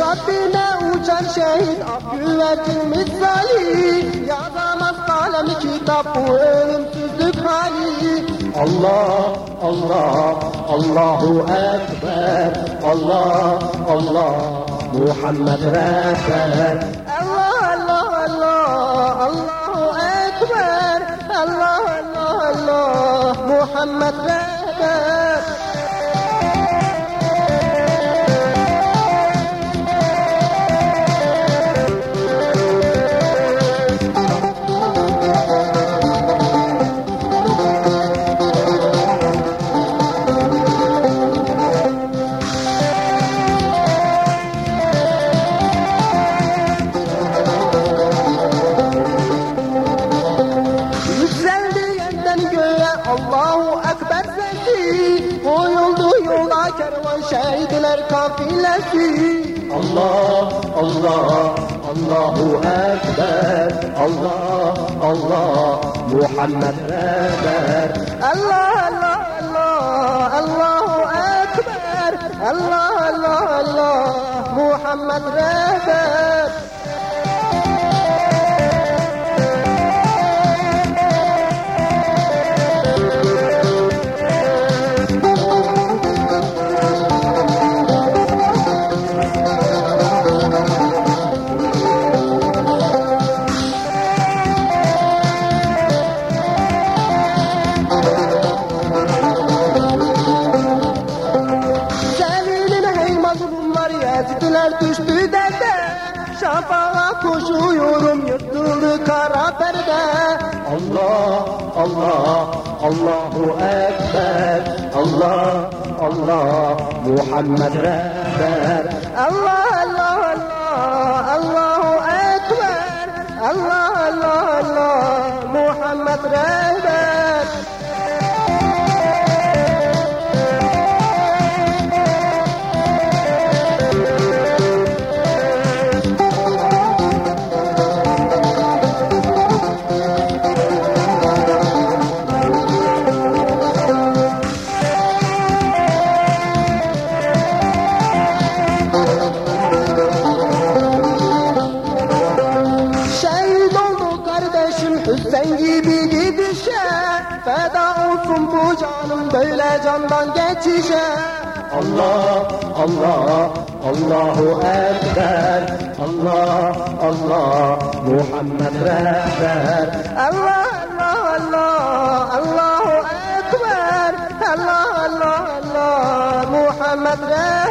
Rabbine uçan Abdüverkin misali Yazamaz kalemi kitap bu ölümsüzlük hali Allah, Allah, Allahu Ekber, Allah, Allah, Muhammed Rehber. Allah Allah Allah Allahu Ekber Allah Allah Allah Allahu Ekber sesi Koyuldu yola kervan şehitler kafilesi Allah, Allah, Allahu Ekber, Allah, Allah, Muhammed Rehber. Allah Allah Allah Allahu Ekber Allah Allah Allah Muhammed Rehber Yazıklar düştü derde. Şafağa koşuyorum yırtıldı kara perde. Allah, Allah, Allahu Ekber, Allah, Allah, Muhammed Rehber. Allah Allah Allah Allahu Ekber. Allah Allah Allah Muhammed Rehber kardeşim Hüseyin gibi gidişe Feda olsun bu canım böyle candan geçişe. Allah, Allah, Allahu Ekber, Allah, Allah, Muhammed Rehber. Allah Allah Allah Allahu Ekber. Allah Allah Allah Muhammed Resul